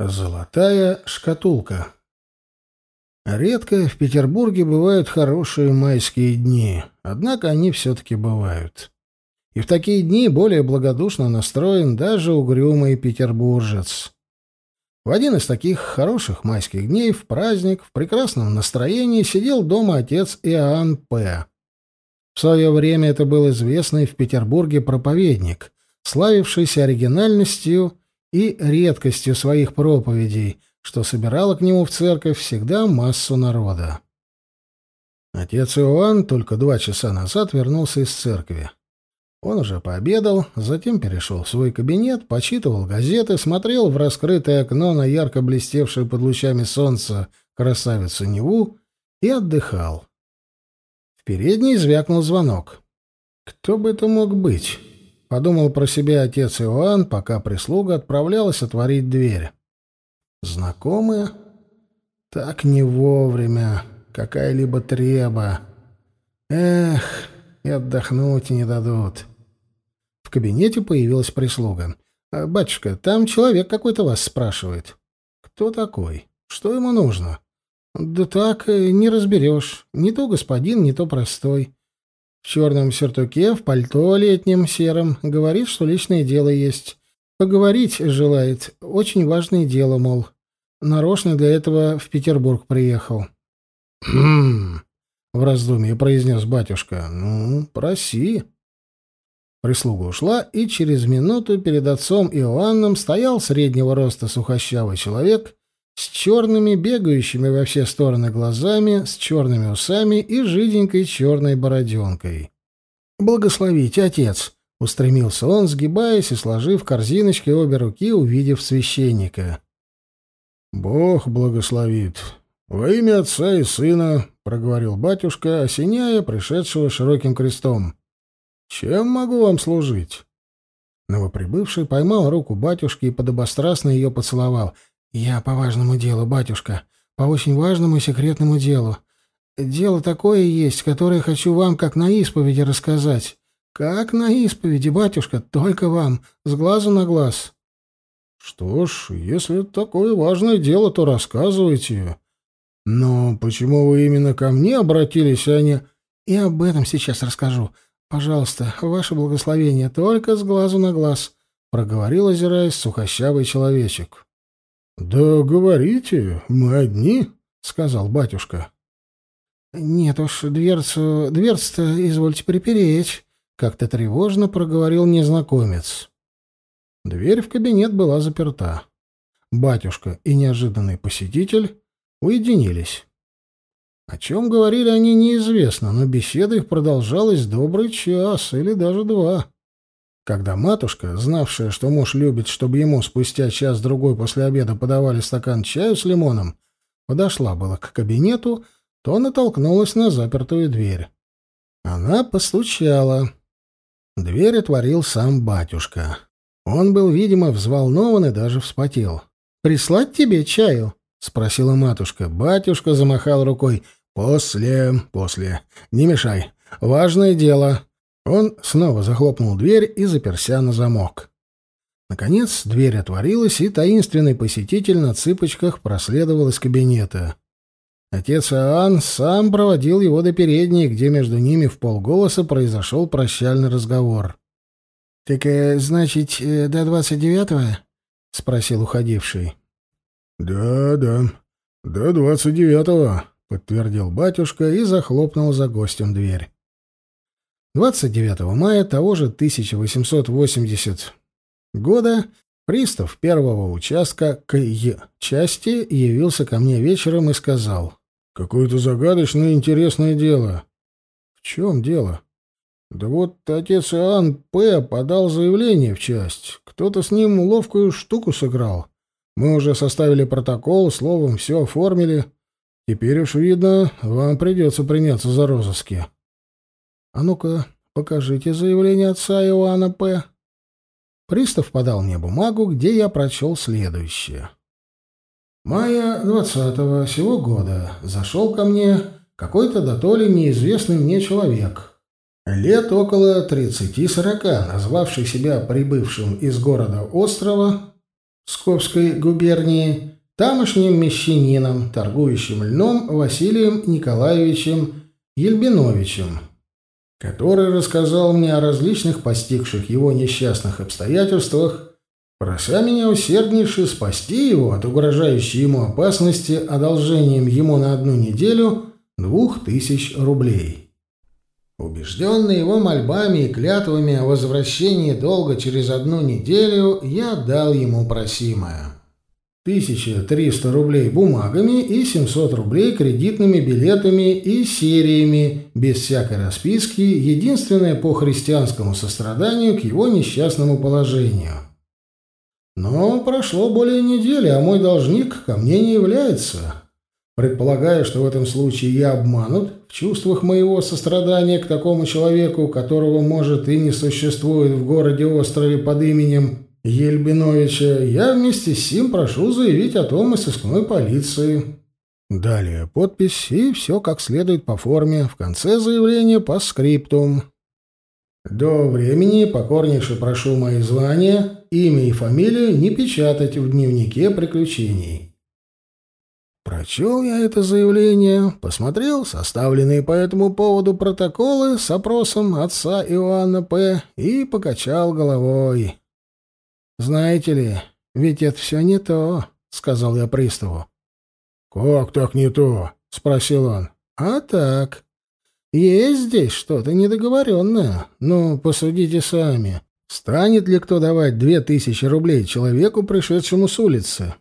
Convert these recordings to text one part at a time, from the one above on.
Золотая шкатулка. Редко в Петербурге бывают хорошие майские дни, однако они все-таки бывают. И в такие дни более благодушно настроен даже угрюмый петербуржец. В один из таких хороших майских дней, в праздник, в прекрасном настроении, сидел дома отец Иоанн П. В свое время это был известный в Петербурге проповедник, славившийся оригинальностью и редкостью своих проповедей, что собирало к нему в церковь всегда массу народа. Отец Иоанн только два часа назад вернулся из церкви. Он уже пообедал, затем перешел в свой кабинет, почитывал газеты, смотрел в раскрытое окно на ярко блестевшую под лучами солнца красавицу Неву и отдыхал. В передней звякнул звонок. Кто бы это мог быть? Подумал про себя отец Иоанн, пока прислуга отправлялась отворить дверь. Знакомые? Так не вовремя. Какая-либо треба. Эх, и отдохнуть не дадут. В кабинете появилась прислуга. «А, «Батюшка, там человек какой-то вас спрашивает». «Кто такой? Что ему нужно?» «Да так, э, не разберешь. Не то господин, не то простой. В черном сюртуке, в пальто летнем сером. Говорит, что личное дело есть. Поговорить желает. Очень важное дело, мол. Нарочно для этого в Петербург приехал. «Хм...» — в раздумье произнес батюшка. «Ну, проси». Прислуга ушла, и через минуту перед отцом Иоанном стоял среднего роста сухощавый человек с черными, бегающими во все стороны глазами, с черными усами и жиденькой черной бороденкой. «Благословите, отец!» — устремился он, сгибаясь и сложив корзиночки обе руки, увидев священника. «Бог благословит. Во имя Отца и Сына», — проговорил батюшка, осеняя пришедшего широким крестом. «Чем могу вам служить?» Новоприбывший поймал руку батюшки и подобострастно ее поцеловал. «Я по важному делу, батюшка, по очень важному и секретному делу. Дело такое есть, которое хочу вам как на исповеди рассказать. Как на исповеди, батюшка, только вам, с глазу на глаз». «Что ж, если такое важное дело, то рассказывайте. Но почему вы именно ко мне обратились, а не...» «И об этом сейчас расскажу. Пожалуйста, ваше благословение, только с глазу на глаз», — проговорил, озираясь, сухощавый человечек. «Да говорите, мы одни», — сказал батюшка. «Нет уж, дверцу... дверцу-то извольте припереть», — как-то тревожно проговорил незнакомец. Дверь в кабинет была заперта. Батюшка и неожиданный посетитель уединились. О чем говорили они, неизвестно, но беседа их продолжалась добрый час или даже два. Когда матушка, знавшая, что муж любит, чтобы ему спустя час-другой после обеда подавали стакан чаю с лимоном, подошла была к кабинету, то натолкнулась на запертую дверь. Она постучала. Дверь отворил сам батюшка. Он был, видимо, взволнован и даже вспотел. «Прислать тебе чаю?» — спросила матушка. Батюшка замахал рукой. «После, после. Не мешай. Важное дело». Он снова захлопнул дверь и заперся на замок. Наконец дверь отворилась, и таинственный посетитель на цыпочках проследовал из кабинета. Отец Иоанн сам проводил его до передней, где между ними в полголоса произошел прощальный разговор. «Так, э, значит, э, до двадцать девятого?» — спросил уходивший. «Да, да, до двадцать девятого», — подтвердил батюшка и захлопнул за гостем дверь. 29 мая того же 1880 года пристав первого участка к части явился ко мне вечером и сказал. «Какое-то загадочное интересное дело». «В чем дело?» Да вот отец Иоанн П. подал заявление в часть. Кто-то с ним ловкую штуку сыграл. Мы уже составили протокол, словом, все оформили. Теперь уж видно, вам придется приняться за розыски. А ну-ка, покажите заявление отца Иоанна П. Пристав подал мне бумагу, где я прочел следующее. Мая двадцатого сего года зашел ко мне какой-то дотоле неизвестный мне человек, Лет около тридцати-сорока, назвавший себя прибывшим из города острова, Псковской губернии, тамошним мещанином, торгующим льном Василием Николаевичем Ельбиновичем, который рассказал мне о различных постигших его несчастных обстоятельствах, прося меня усерднейше спасти его от угрожающей ему опасности одолжением ему на одну неделю двух тысяч рублей. Убежденный его мольбами и клятвами о возвращении долга через одну неделю, я дал ему просимое. 1300 рублей бумагами и 700 рублей кредитными билетами и сериями, без всякой расписки, единственное по христианскому состраданию к его несчастному положению. Но прошло более недели, а мой должник ко мне не является. Предполагая, что в этом случае я обманут в чувствах моего сострадания к такому человеку, которого, может, и не существует в городе-острове под именем Ельбиновича, я вместе с Сим прошу заявить о том и сыскной полиции. Далее подпись и все как следует по форме. В конце заявления по скриптум. До времени покорнейше прошу мои звания, имя и фамилию не печатать в дневнике приключений. Прочел я это заявление, посмотрел составленные по этому поводу протоколы с опросом отца Иоанна П. и покачал головой. «Знаете ли, ведь это все не то», — сказал я приставу. «Как так не то?» — спросил он. «А так. Есть здесь что-то недоговоренное. Ну, посудите сами. Станет ли кто давать две тысячи рублей человеку, пришедшему с улицы?»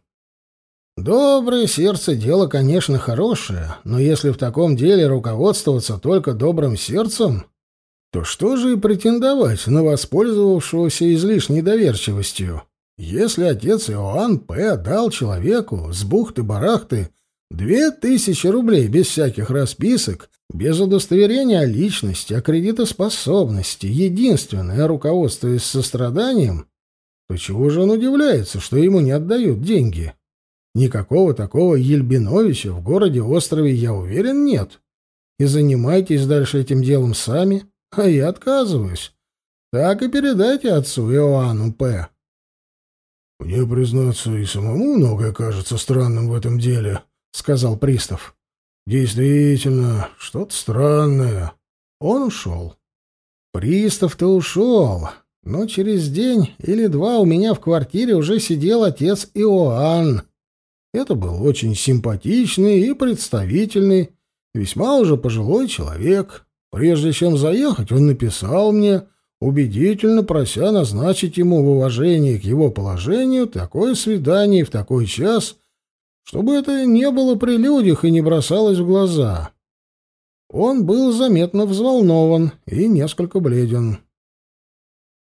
Доброе сердце — дело, конечно, хорошее, но если в таком деле руководствоваться только добрым сердцем, то что же и претендовать на воспользовавшегося излишней доверчивостью? Если отец Иоанн П. дал человеку с бухты-барахты две тысячи рублей без всяких расписок, без удостоверения личности, о кредитоспособности, единственное, руководствуясь состраданием, то чего же он удивляется, что ему не отдают деньги? Никакого такого Ельбиновича в городе-острове, я уверен, нет. И занимайтесь дальше этим делом сами, а я отказываюсь. Так и передайте отцу Иоанну П. — Мне, признаться, и самому многое кажется странным в этом деле, — сказал пристав. — Действительно, что-то странное. Он ушел. Пристав-то ушел, но через день или два у меня в квартире уже сидел отец Иоанн, это был очень симпатичный и представительный, весьма уже пожилой человек. Прежде чем заехать, он написал мне, убедительно прося назначить ему в уважении к его положению такое свидание в такой час, чтобы это не было при людях и не бросалось в глаза. Он был заметно взволнован и несколько бледен.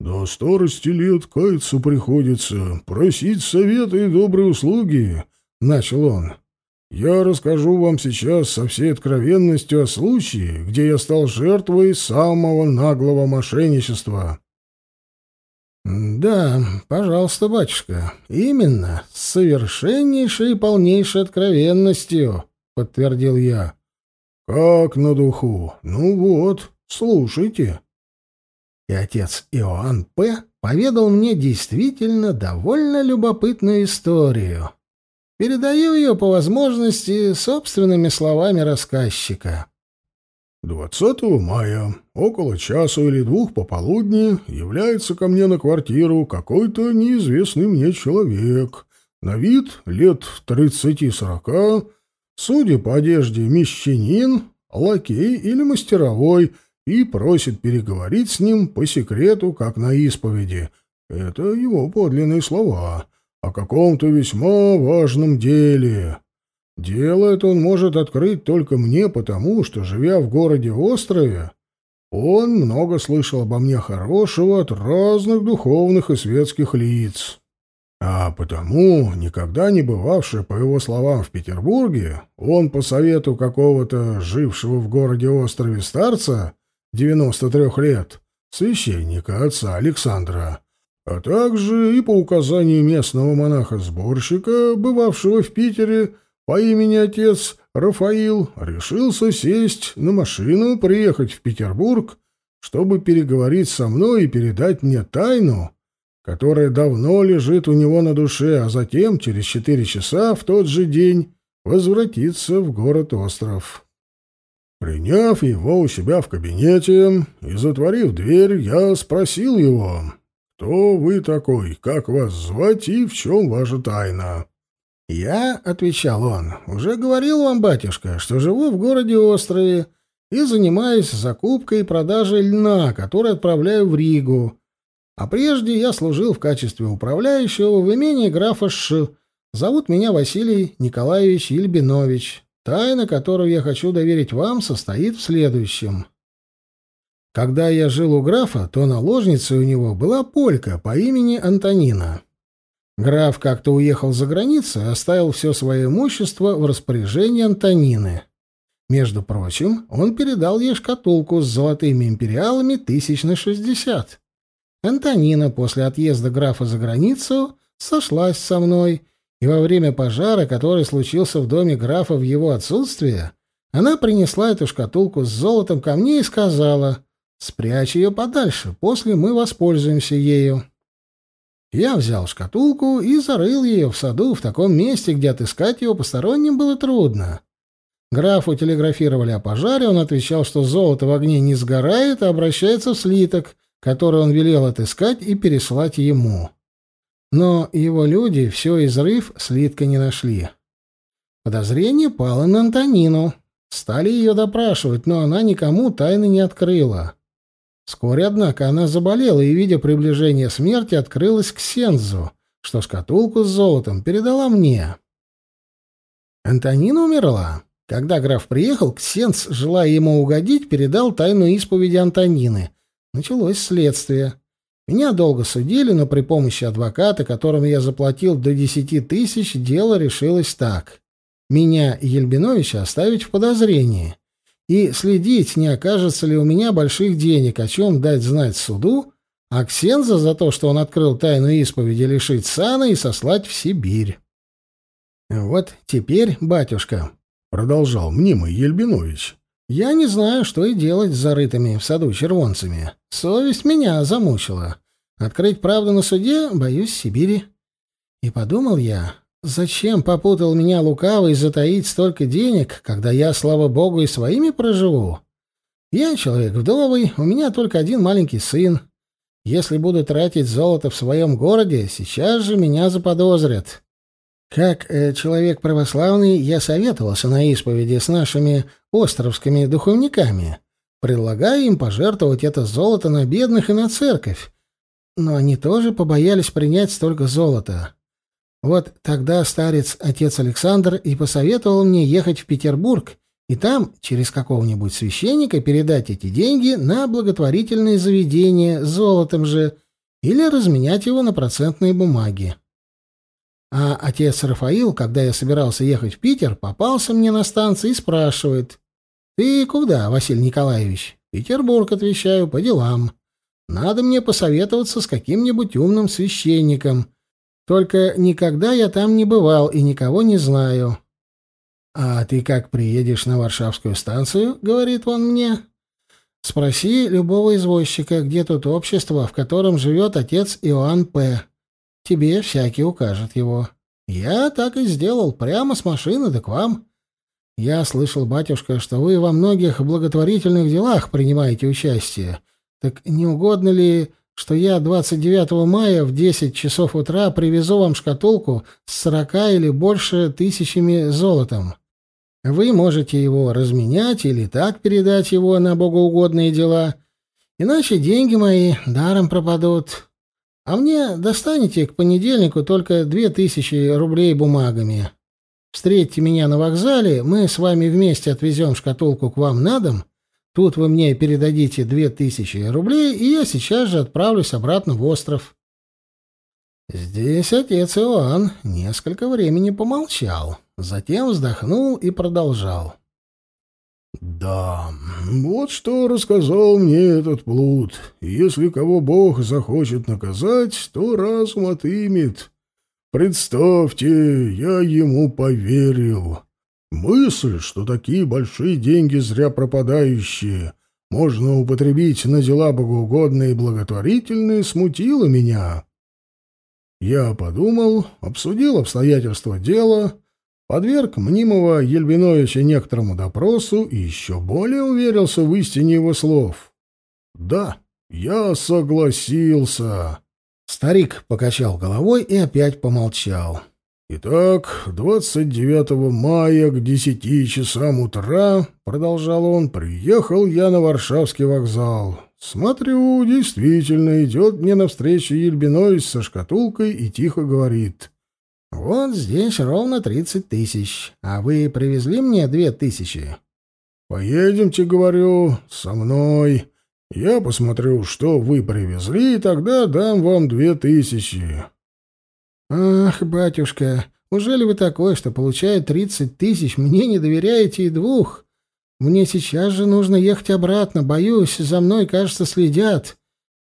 «До старости лет каяться приходится, просить совета и добрые услуги, начал он. Я расскажу вам сейчас со всей откровенностью о случае, где я стал жертвой самого наглого мошенничества. Да, пожалуйста, батюшка. Именно, с совершеннейшей и полнейшей откровенностью, подтвердил я. Как на духу. Ну вот, слушайте. И отец Иоанн П. поведал мне действительно довольно любопытную историю. Передаю ее по возможности собственными словами рассказчика. 20 мая, около часу или двух пополудни, является ко мне на квартиру какой-то неизвестный мне человек, на вид лет тридцати-сорока, судя по одежде, мещанин, лакей или мастеровой, и просит переговорить с ним по секрету, как на исповеди. Это его подлинные слова о каком-то весьма важном деле. Дело это он может открыть только мне потому, что, живя в городе-острове, он много слышал обо мне хорошего от разных духовных и светских лиц. А потому, никогда не бывавший, по его словам, в Петербурге, он по совету какого-то жившего в городе-острове старца, 93 лет, священника отца Александра, а также и по указанию местного монаха-сборщика, бывавшего в Питере по имени отец Рафаил, решился сесть на машину, приехать в Петербург, чтобы переговорить со мной и передать мне тайну, которое давно лежит у него на душе, а затем, через четыре часа, в тот же день, возвратиться в город-остров. Приняв его у себя в кабинете и затворив дверь, я спросил его, кто вы такой, как вас звать и в чем ваша тайна. «Я», — отвечал он, — «уже говорил вам, батюшка, что живу в городе-острове и занимаюсь закупкой и продажей льна, который отправляю в Ригу. А прежде я служил в качестве управляющего в имении графа Ш. Зовут меня Василий Николаевич Ильбинович. Тайна, которую я хочу доверить вам, состоит в следующем. Когда я жил у графа, то наложницей у него была полька по имени Антонина. Граф как-то уехал за границу и оставил все свое имущество в распоряжении Антонины. Между прочим, он передал ей шкатулку с золотыми империалами тысяч на шестьдесят. Антонина после отъезда графа за границу сошлась со мной, и во время пожара, который случился в доме графа в его отсутствие, она принесла эту шкатулку с золотом ко мне и сказала, «Спрячь ее подальше, после мы воспользуемся ею». Я взял шкатулку и зарыл ее в саду в таком месте, где отыскать ее посторонним было трудно. Графу телеграфировали о пожаре, он отвечал, что золото в огне не сгорает, а обращается в слиток, который он велел отыскать и переслать ему. Но его люди, все изрыв, слитка не нашли. Подозрение пало на Антонину. Стали ее допрашивать, но она никому тайны не открыла. Вскоре, однако, она заболела и, видя приближение смерти, открылась к Сензу, что шкатулку с золотом передала мне. Антонина умерла. Когда граф приехал, Ксенц, желая ему угодить, передал тайну исповеди Антонины. Началось следствие. Меня долго судили, но при помощи адвоката, которому я заплатил до десяти тысяч, дело решилось так. Меня Ельбиновича оставить в подозрении и следить, не окажется ли у меня больших денег, о чем дать знать суду, а Ксенза за то, что он открыл тайну исповеди, лишить сана и сослать в Сибирь. «Вот теперь, батюшка», — продолжал мнимый Ельбинович, — «я не знаю, что и делать с зарытыми в саду червонцами. Совесть меня замучила. Открыть правду на суде боюсь Сибири». И подумал я, Зачем попутал меня лукавый затаить столько денег, когда я, слава богу, и своими проживу? Я человек вдовый, у меня только один маленький сын. Если буду тратить золото в своем городе, сейчас же меня заподозрят. Как э, человек православный, я советовался на исповеди с нашими островскими духовниками, предлагая им пожертвовать это золото на бедных и на церковь. Но они тоже побоялись принять столько золота. Вот тогда старец, отец Александр, и посоветовал мне ехать в Петербург и там через какого-нибудь священника передать эти деньги на благотворительные заведения золотом же или разменять его на процентные бумаги. А отец Рафаил, когда я собирался ехать в Питер, попался мне на станции и спрашивает, «Ты куда, Василий Николаевич?» «Петербург», — отвечаю, — «по делам. Надо мне посоветоваться с каким-нибудь умным священником, только никогда я там не бывал и никого не знаю. А ты как приедешь на Варшавскую станцию, говорит он мне, спроси любого извозчика, где тут общество, в котором живет отец Иоанн П. Тебе всякий укажет его. Я так и сделал, прямо с машины да к вам. Я слышал, батюшка, что вы во многих благотворительных делах принимаете участие. Так не угодно ли что я 29 мая в 10 часов утра привезу вам шкатулку с 40 или больше тысячами золотом. Вы можете его разменять или так передать его на богоугодные дела, иначе деньги мои даром пропадут. А мне достанете к понедельнику только две тысячи рублей бумагами. Встретьте меня на вокзале, мы с вами вместе отвезем шкатулку к вам на дом, Тут вы мне передадите две тысячи рублей, и я сейчас же отправлюсь обратно в остров. Здесь отец Иоанн несколько времени помолчал, затем вздохнул и продолжал. «Да, вот что рассказал мне этот плут. Если кого Бог захочет наказать, то разум отымет. Представьте, я ему поверил. Мысль, что такие большие деньги зря пропадающие можно употребить на дела богоугодные и благотворительные, смутила меня. Я подумал, обсудил обстоятельства дела, подверг мнимого Ельбиновича некоторому допросу и еще более уверился в истине его слов. «Да, я согласился». Старик покачал головой и опять помолчал. «Итак, 29 мая к десяти часам утра, — продолжал он, — приехал я на Варшавский вокзал. Смотрю, действительно, идет мне навстречу Ельбинович со шкатулкой и тихо говорит. «Вот здесь ровно тридцать тысяч, а вы привезли мне две тысячи?» «Поедемте, — говорю, — со мной. Я посмотрю, что вы привезли, и тогда дам вам две тысячи». «Ах, батюшка, ужели вы такой, что, получая тридцать тысяч, мне не доверяете и двух? Мне сейчас же нужно ехать обратно, боюсь, за мной, кажется, следят.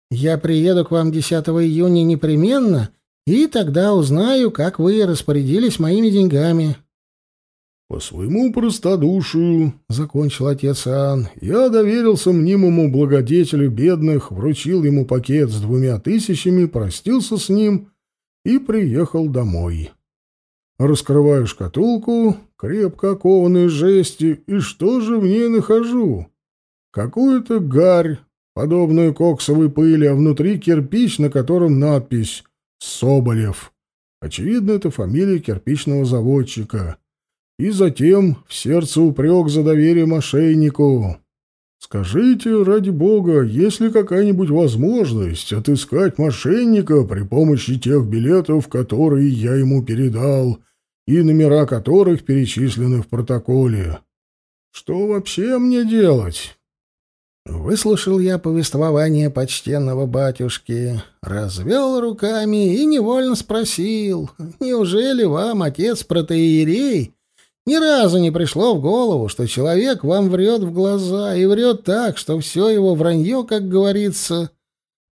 Я приеду к вам 10 июня непременно, и тогда узнаю, как вы распорядились моими деньгами». «По своему простодушию», — закончил отец Ан, — «я доверился мнимому благодетелю бедных, вручил ему пакет с двумя тысячами, простился с ним и приехал домой. Раскрываю шкатулку, крепко окованную жести, и что же в ней нахожу? Какую-то гарь, подобную коксовой пыли, а внутри кирпич, на котором надпись «Соболев». Очевидно, это фамилия кирпичного заводчика. И затем в сердце упрек за доверие мошеннику. Скажите, ради бога, есть ли какая-нибудь возможность отыскать мошенника при помощи тех билетов, которые я ему передал, и номера которых перечислены в протоколе? Что вообще мне делать? Выслушал я повествование почтенного батюшки, развел руками и невольно спросил, неужели вам, отец протеерей, ни разу не пришло в голову, что человек вам врет в глаза и врет так, что все его вранье, как говорится,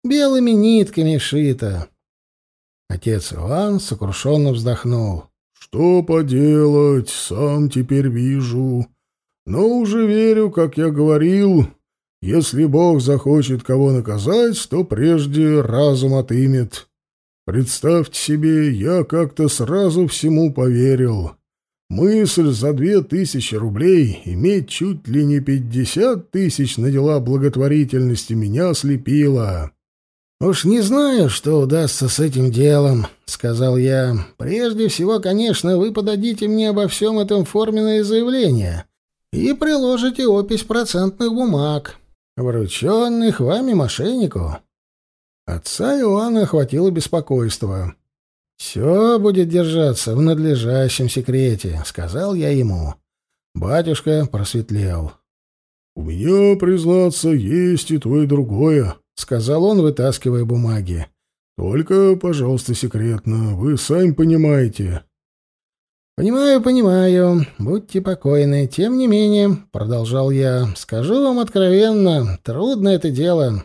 белыми нитками шито. Отец Иван сокрушенно вздохнул. «Что поделать, сам теперь вижу. Но уже верю, как я говорил, если Бог захочет кого наказать, то прежде разум отымет. Представьте себе, я как-то сразу всему поверил». Мысль за две тысячи рублей иметь чуть ли не пятьдесят тысяч на дела благотворительности меня ослепила. «Уж не знаю, что удастся с этим делом», — сказал я. «Прежде всего, конечно, вы подадите мне обо всем этом форменное заявление и приложите опись процентных бумаг, врученных вами мошеннику». Отца Иоанна охватило беспокойство. «Все будет держаться в надлежащем секрете», — сказал я ему. Батюшка просветлел. «У меня, признаться, есть и то, и другое», — сказал он, вытаскивая бумаги. «Только, пожалуйста, секретно, вы сами понимаете». «Понимаю, понимаю. Будьте покойны. Тем не менее, — продолжал я, — скажу вам откровенно, трудно это дело.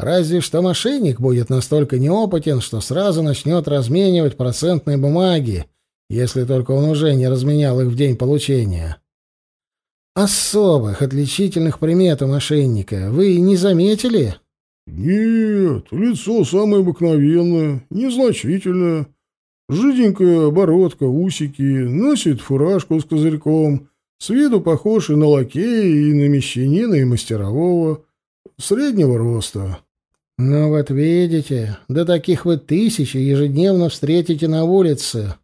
Разве что мошенник будет настолько неопытен, что сразу начнет разменивать процентные бумаги, если только он уже не разменял их в день получения. Особых отличительных примет у мошенника вы не заметили? Нет, лицо самое обыкновенное, незначительное. Жиденькая оборотка, усики, носит фуражку с козырьком, с виду похож и на лакея, и на мещанина, и мастерового, среднего роста. «Ну вот видите, до таких вы тысячи ежедневно встретите на улице».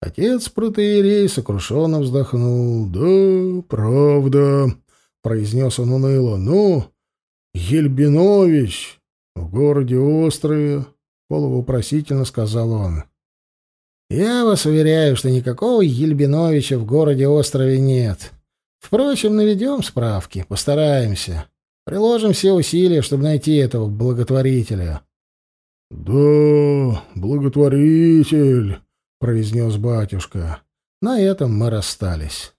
Отец протеерей сокрушенно вздохнул. «Да, правда», — произнес он уныло. «Ну, Ельбинович в городе Острове», — полувопросительно сказал он. «Я вас уверяю, что никакого Ельбиновича в городе Острове нет. Впрочем, наведем справки, постараемся. Приложим все усилия, чтобы найти этого благотворителя. — Да, благотворитель, — произнес батюшка. На этом мы расстались.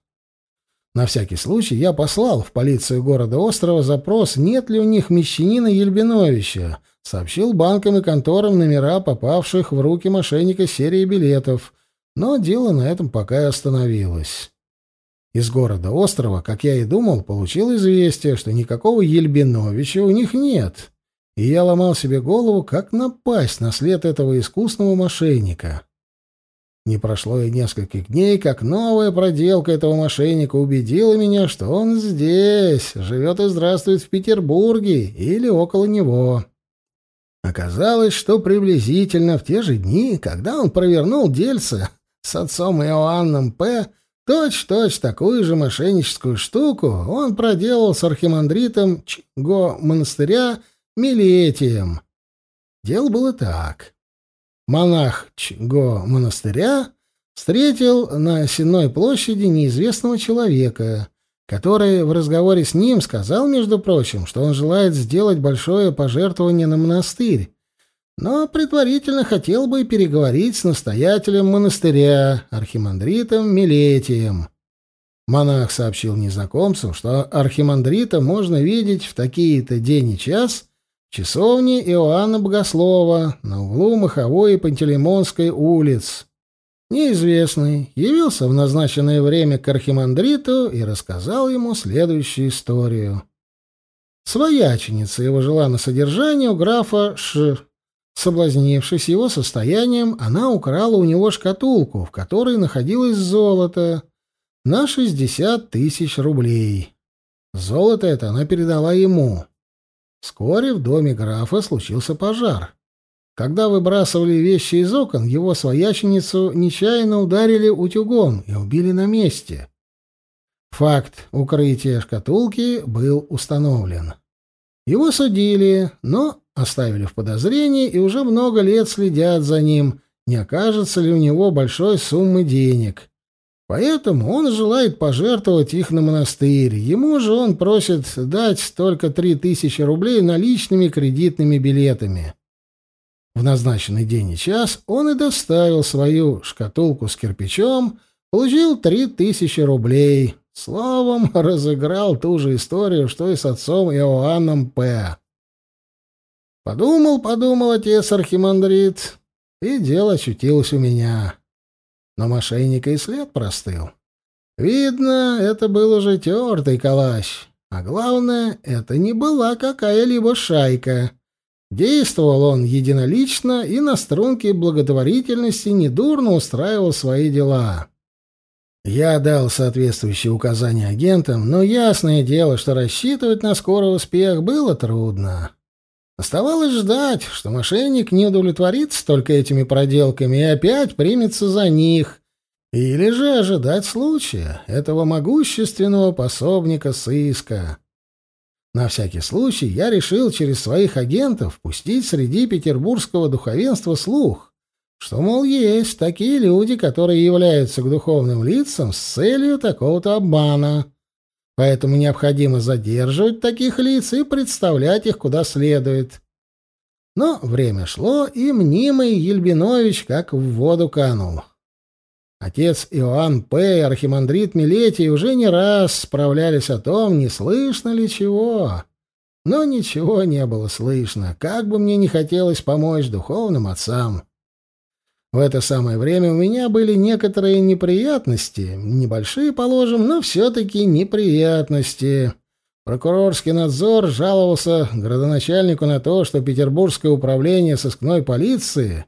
На всякий случай я послал в полицию города Острова запрос, нет ли у них мещанина Ельбиновича, сообщил банкам и конторам номера попавших в руки мошенника серии билетов, но дело на этом пока и остановилось. Из города острова, как я и думал, получил известие, что никакого Ельбиновича у них нет. и я ломал себе голову, как напасть на след этого искусного мошенника. Не прошло и нескольких дней, как новая проделка этого мошенника убедила меня, что он здесь, живет и здравствует в Петербурге или около него. Оказалось, что приблизительно в те же дни, когда он провернул дельце с отцом Иоанном П., точь-точь такую же мошенническую штуку он проделал с архимандритом Чго монастыря Милетием. Дело было так монах Чго монастыря встретил на Сенной площади неизвестного человека, который в разговоре с ним сказал, между прочим, что он желает сделать большое пожертвование на монастырь, но предварительно хотел бы переговорить с настоятелем монастыря, архимандритом Милетием. Монах сообщил незнакомцу, что архимандрита можно видеть в такие-то день и час часовне Иоанна Богослова на углу Маховой и Пантелеймонской улиц. Неизвестный явился в назначенное время к архимандриту и рассказал ему следующую историю. Свояченица его жила на содержании у графа Ш. Соблазнившись его состоянием, она украла у него шкатулку, в которой находилось золото, на шестьдесят тысяч рублей. Золото это она передала ему. Вскоре в доме графа случился пожар. Когда выбрасывали вещи из окон, его свояченицу нечаянно ударили утюгом и убили на месте. Факт укрытия шкатулки был установлен. Его судили, но оставили в подозрении и уже много лет следят за ним, не окажется ли у него большой суммы денег. Поэтому он желает пожертвовать их на монастырь. Ему же он просит дать только три тысячи рублей наличными кредитными билетами. В назначенный день и час он и доставил свою шкатулку с кирпичом, получил три тысячи рублей. Словом, разыграл ту же историю, что и с отцом Иоанном П. Подумал, подумал отец Архимандрит, и дело очутилось у меня но мошенника и след простыл. Видно, это был уже тертый калач. А главное, это не была какая-либо шайка. Действовал он единолично и на струнке благотворительности недурно устраивал свои дела. Я дал соответствующие указания агентам, но ясное дело, что рассчитывать на скорый успех было трудно. Оставалось ждать, что мошенник не удовлетворится только этими проделками и опять примется за них, или же ожидать случая этого могущественного пособника сыска. На всякий случай я решил через своих агентов пустить среди петербургского духовенства слух, что, мол, есть такие люди, которые являются к духовным лицам с целью такого-то обмана. Поэтому необходимо задерживать таких лиц и представлять их куда следует. Но время шло, и мнимый Ельбинович как в воду канул. Отец Иоанн П. и архимандрит Милетий уже не раз справлялись о том, не слышно ли чего. Но ничего не было слышно, как бы мне не хотелось помочь духовным отцам. В это самое время у меня были некоторые неприятности, небольшие, положим, но все-таки неприятности. Прокурорский надзор жаловался градоначальнику на то, что Петербургское управление сыскной полиции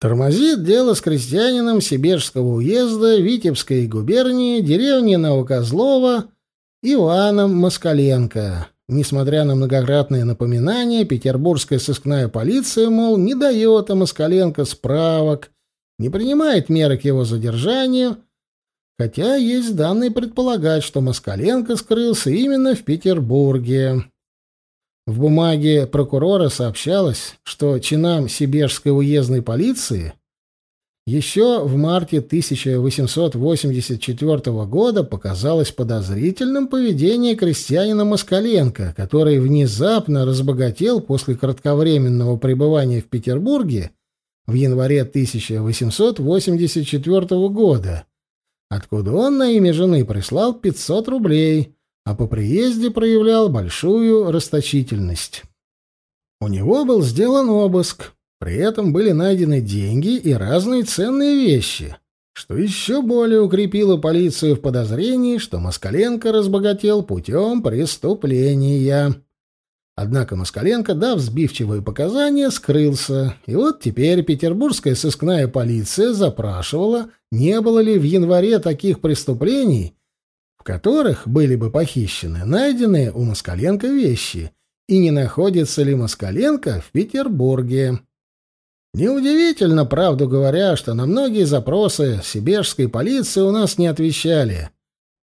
тормозит дело с крестьянином Сибирского уезда Витебской губернии деревни Новокозлова Иваном Москаленко. Несмотря на многократные напоминания, петербургская сыскная полиция, мол, не дает Москаленко справок, не принимает меры к его задержанию, хотя есть данные предполагать, что Москаленко скрылся именно в Петербурге. В бумаге прокурора сообщалось, что чинам Сибирской уездной полиции еще в марте 1884 года показалось подозрительным поведение крестьянина Москаленко, который внезапно разбогател после кратковременного пребывания в Петербурге в январе 1884 года, откуда он на имя жены прислал 500 рублей, а по приезде проявлял большую расточительность. У него был сделан обыск, при этом были найдены деньги и разные ценные вещи, что еще более укрепило полицию в подозрении, что Москаленко разбогател путем преступления. Однако Москаленко, дав сбивчивые показания, скрылся. И вот теперь петербургская сыскная полиция запрашивала, не было ли в январе таких преступлений, в которых были бы похищены найденные у Москаленко вещи, и не находится ли Москаленко в Петербурге. Неудивительно, правду говоря, что на многие запросы сибирской полиции у нас не отвечали.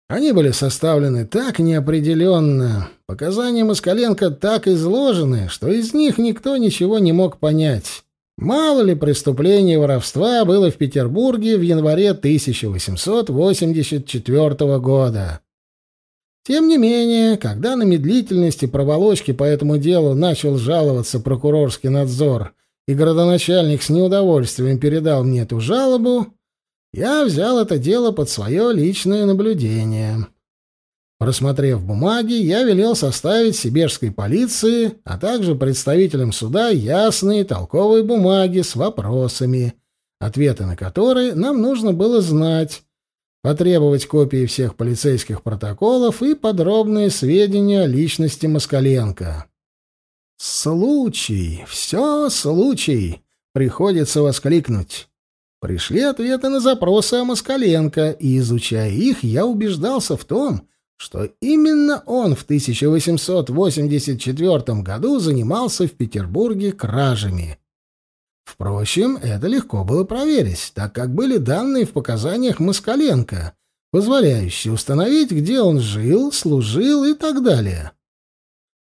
Они были составлены так неопределенно, показания Москаленко так изложены, что из них никто ничего не мог понять. Мало ли преступлений воровства было в Петербурге в январе 1884 года. Тем не менее, когда на медлительность и проволочки по этому делу начал жаловаться прокурорский надзор, и городоначальник с неудовольствием передал мне эту жалобу, я взял это дело под свое личное наблюдение. Просмотрев бумаги, я велел составить сибирской полиции, а также представителям суда ясные толковые бумаги с вопросами, ответы на которые нам нужно было знать, потребовать копии всех полицейских протоколов и подробные сведения о личности Москаленко. «Случай! Все случай!» — приходится воскликнуть. Пришли ответы на запросы о Москаленко, и, изучая их, я убеждался в том, что именно он в 1884 году занимался в Петербурге кражами. Впрочем, это легко было проверить, так как были данные в показаниях Москаленко, позволяющие установить, где он жил, служил и так далее.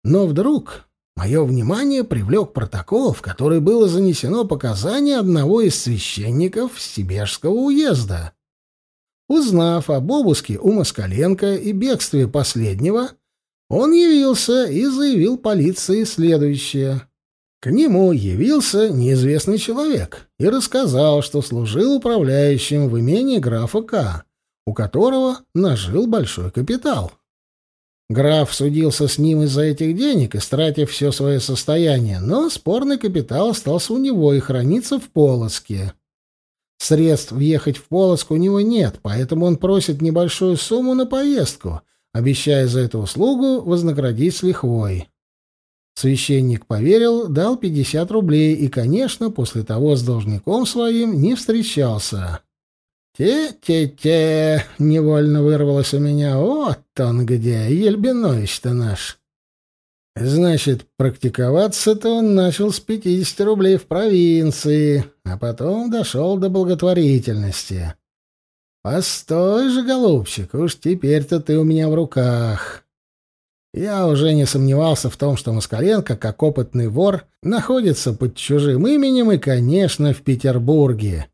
Но вдруг Мое внимание привлек протокол, в который было занесено показание одного из священников Сибирского уезда. Узнав об обыске у Москаленко и бегстве последнего, он явился и заявил полиции следующее. К нему явился неизвестный человек и рассказал, что служил управляющим в имении графа К., у которого нажил большой капитал. Граф судился с ним из-за этих денег, истратив все свое состояние, но спорный капитал остался у него и хранится в Полоцке. Средств въехать в Полоцк у него нет, поэтому он просит небольшую сумму на поездку, обещая за эту услугу вознаградить с лихвой. Священник поверил, дал 50 рублей и, конечно, после того с должником своим не встречался. «Те-те-те!» — невольно вырвалось у меня. «Вот он где, Ельбинович-то наш!» Значит, практиковаться-то он начал с 50 рублей в провинции, а потом дошел до благотворительности. Постой же, голубчик, уж теперь-то ты у меня в руках. Я уже не сомневался в том, что Москаленко, как опытный вор, находится под чужим именем и, конечно, в Петербурге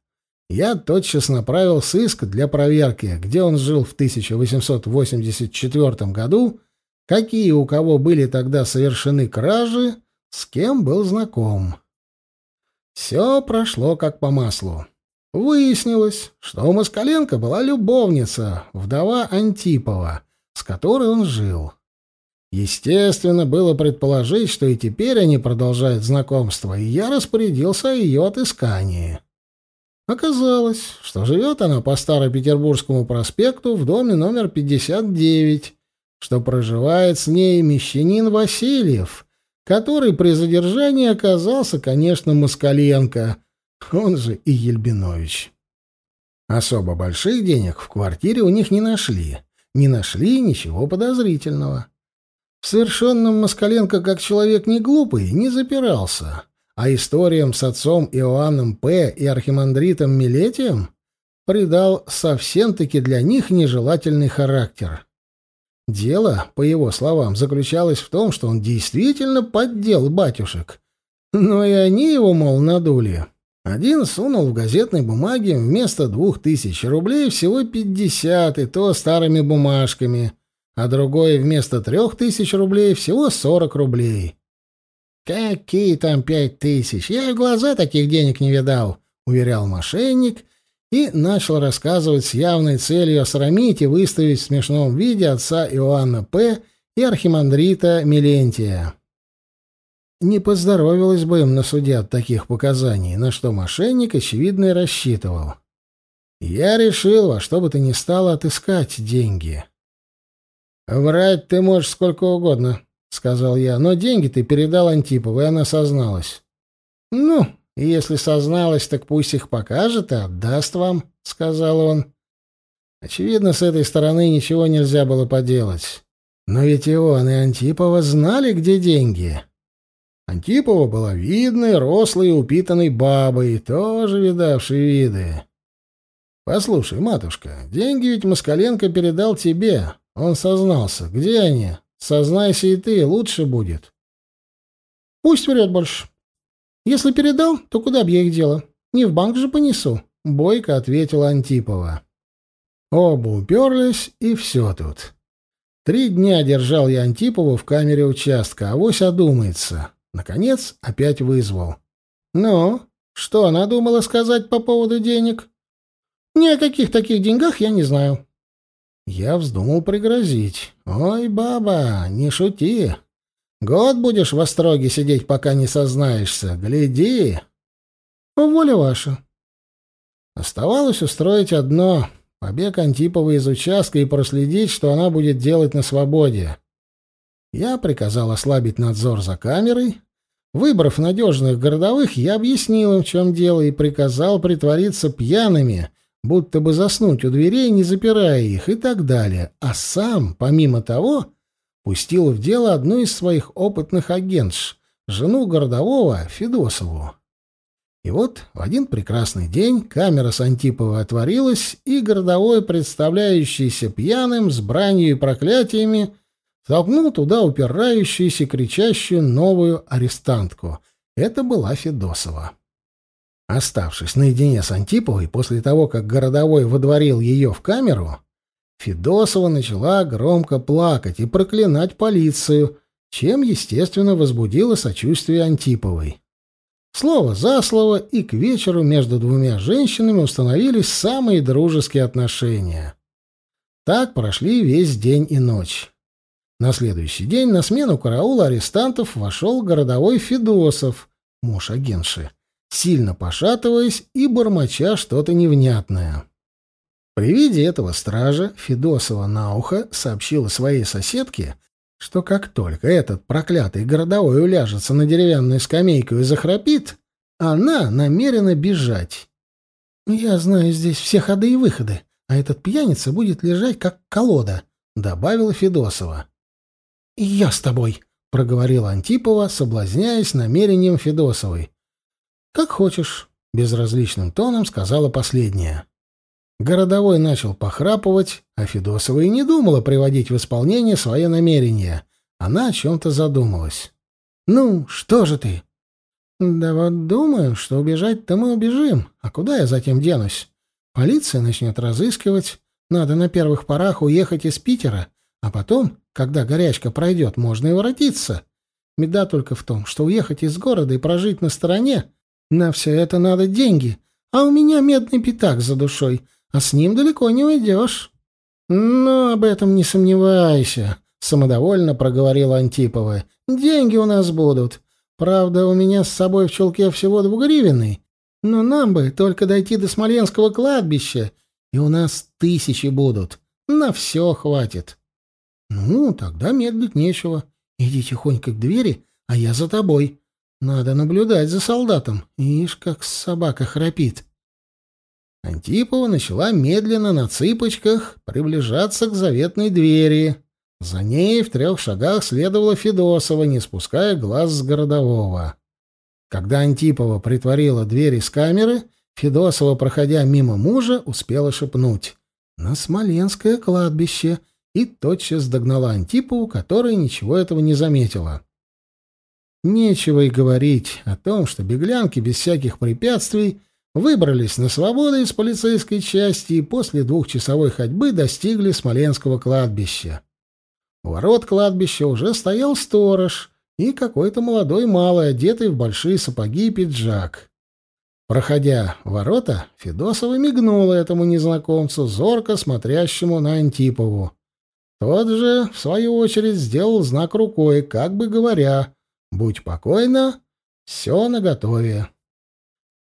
я тотчас направил сыск для проверки, где он жил в 1884 году, какие у кого были тогда совершены кражи, с кем был знаком. Все прошло как по маслу. Выяснилось, что у Москаленко была любовница, вдова Антипова, с которой он жил. Естественно, было предположить, что и теперь они продолжают знакомство, и я распорядился о ее отыскании. Оказалось, что живет она по Старопетербургскому проспекту в доме номер 59, что проживает с ней мещанин Васильев, который при задержании оказался, конечно, Москаленко, он же и Ельбинович. Особо больших денег в квартире у них не нашли. Не нашли ничего подозрительного. В совершенном Москаленко, как человек не глупый, не запирался а историям с отцом Иоанном П. и архимандритом Милетием придал совсем-таки для них нежелательный характер. Дело, по его словам, заключалось в том, что он действительно поддел батюшек. Но и они его, мол, надули. Один сунул в газетной бумаге вместо двух тысяч рублей всего пятьдесят, и то старыми бумажками, а другой вместо трех тысяч рублей всего сорок рублей. «Какие там пять тысяч? Я в глаза таких денег не видал», — уверял мошенник и начал рассказывать с явной целью осрамить и выставить в смешном виде отца Иоанна П. и архимандрита Милентия. Не поздоровилось бы им на суде от таких показаний, на что мошенник, очевидно, и рассчитывал. Я решил во что бы то ни стало отыскать деньги. «Врать ты можешь сколько угодно», сказал я, — «но деньги ты передал Антиповой, она созналась». «Ну, если созналась, так пусть их покажет и отдаст вам», — сказал он. Очевидно, с этой стороны ничего нельзя было поделать. Но ведь и он, и Антипова знали, где деньги. Антипова была видной, рослой и упитанной бабой, тоже видавшей виды. «Послушай, матушка, деньги ведь Москаленко передал тебе. Он сознался. Где они? Сознайся и ты, лучше будет». «Пусть врет больше. Если передал, то куда б я их дело? Не в банк же понесу», — бойко ответила Антипова. Оба уперлись, и все тут. Три дня держал я Антипову в камере участка, а вось одумается. Наконец, опять вызвал. «Ну, что она думала сказать по поводу денег?» Ни о каких таких деньгах я не знаю. Я вздумал пригрозить. Ой, баба, не шути. Год будешь в остроге сидеть, пока не сознаешься. Гляди. Воля ваша. Оставалось устроить одно — побег Антипова из участка и проследить, что она будет делать на свободе. Я приказал ослабить надзор за камерой. Выбрав надежных городовых, я объяснил им, в чем дело, и приказал притвориться пьяными — будто бы заснуть у дверей, не запирая их, и так далее, а сам, помимо того, пустил в дело одну из своих опытных агентш, жену городового Федосову. И вот в один прекрасный день камера с Антиповой отворилась, и городовой, представляющийся пьяным, с бранью и проклятиями, толкнул туда упирающуюся, кричащую новую арестантку. Это была Федосова. Оставшись наедине с Антиповой после того, как городовой водворил ее в камеру, Федосова начала громко плакать и проклинать полицию, чем, естественно, возбудило сочувствие Антиповой. Слово за слово, и к вечеру между двумя женщинами установились самые дружеские отношения. Так прошли весь день и ночь. На следующий день на смену караула арестантов вошел городовой Федосов, муж агентши, сильно пошатываясь и бормоча что-то невнятное. При виде этого стража Федосова на ухо сообщила своей соседке, что как только этот проклятый городовой уляжется на деревянную скамейку и захрапит, она намерена бежать. «Я знаю здесь все ходы и выходы, а этот пьяница будет лежать как колода», — добавила Федосова. «Я с тобой», — проговорила Антипова, соблазняясь намерением Федосовой. «Как хочешь», — безразличным тоном сказала последняя. Городовой начал похрапывать, а Федосова и не думала приводить в исполнение свои намерения. Она о чем-то задумалась. «Ну, что же ты?» «Да вот думаю, что убежать-то мы убежим. А куда я затем денусь? Полиция начнет разыскивать. Надо на первых порах уехать из Питера, а потом, когда горячка пройдет, можно и воротиться. Беда только в том, что уехать из города и прожить на стороне на все это надо деньги, а у меня медный пятак за душой, а с ним далеко не уйдешь. Но об этом не сомневайся, самодовольно проговорила Антипова. Деньги у нас будут. Правда, у меня с собой в чулке всего двугривенный, но нам бы только дойти до Смоленского кладбища, и у нас тысячи будут. На все хватит. Ну, тогда медлить нечего. Иди тихонько к двери, а я за тобой. Надо наблюдать за солдатом. Ишь, как собака храпит. Антипова начала медленно на цыпочках приближаться к заветной двери. За ней в трех шагах следовала Федосова, не спуская глаз с городового. Когда Антипова притворила дверь из камеры, Федосова, проходя мимо мужа, успела шепнуть «На Смоленское кладбище» и тотчас догнала Антипову, которая ничего этого не заметила. Нечего и говорить о том, что беглянки без всяких препятствий выбрались на свободу из полицейской части и после двухчасовой ходьбы достигли Смоленского кладбища. У ворот кладбища уже стоял сторож и какой-то молодой малый, одетый в большие сапоги и пиджак. Проходя ворота, Федосова мигнула этому незнакомцу, зорко смотрящему на Антипову. Тот же, в свою очередь, сделал знак рукой, как бы говоря Будь покойна, все наготове.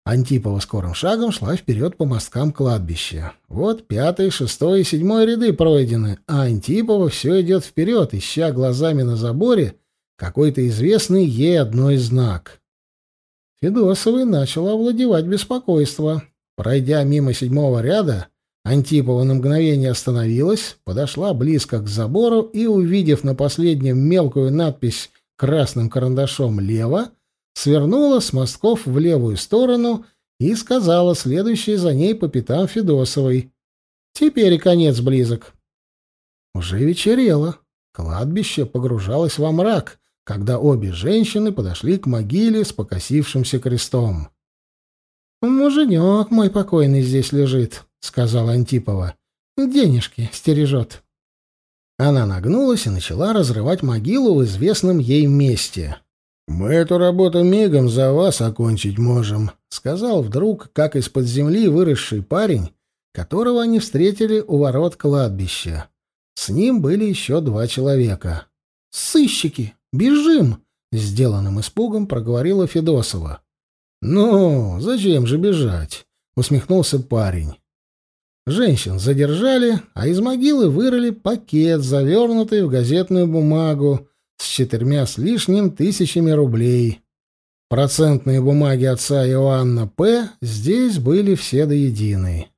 Антипова скорым шагом шла вперед по мосткам кладбища. Вот пятый, шестой и седьмой ряды пройдены, а Антипова все идет вперед, ища глазами на заборе какой-то известный ей одной знак. Федосовой начало овладевать беспокойство. Пройдя мимо седьмого ряда, Антипова на мгновение остановилась, подошла близко к забору и, увидев на последнем мелкую надпись красным карандашом «Лево», свернула с мостков в левую сторону и сказала следующей за ней по пятам Федосовой. «Теперь конец близок». Уже вечерело. Кладбище погружалось во мрак, когда обе женщины подошли к могиле с покосившимся крестом. «Муженек мой покойный здесь лежит», — сказала Антипова. «Денежки стережет». Она нагнулась и начала разрывать могилу в известном ей месте. «Мы эту работу мигом за вас окончить можем», — сказал вдруг, как из-под земли выросший парень, которого они встретили у ворот кладбища. С ним были еще два человека. «Сыщики! Бежим!» — сделанным испугом проговорила Федосова. «Ну, зачем же бежать?» — усмехнулся парень. Женщин задержали, а из могилы вырыли пакет, завернутый в газетную бумагу, с четырьмя с лишним тысячами рублей. Процентные бумаги отца Иоанна П. здесь были все до единой.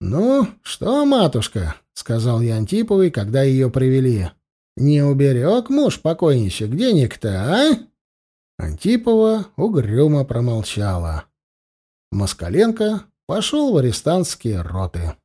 «Ну, что, матушка?» — сказал я Антиповой, когда ее привели. «Не уберег муж покойничек денег-то, а?» Антипова угрюмо промолчала. Москаленко пошел в арестантские роты.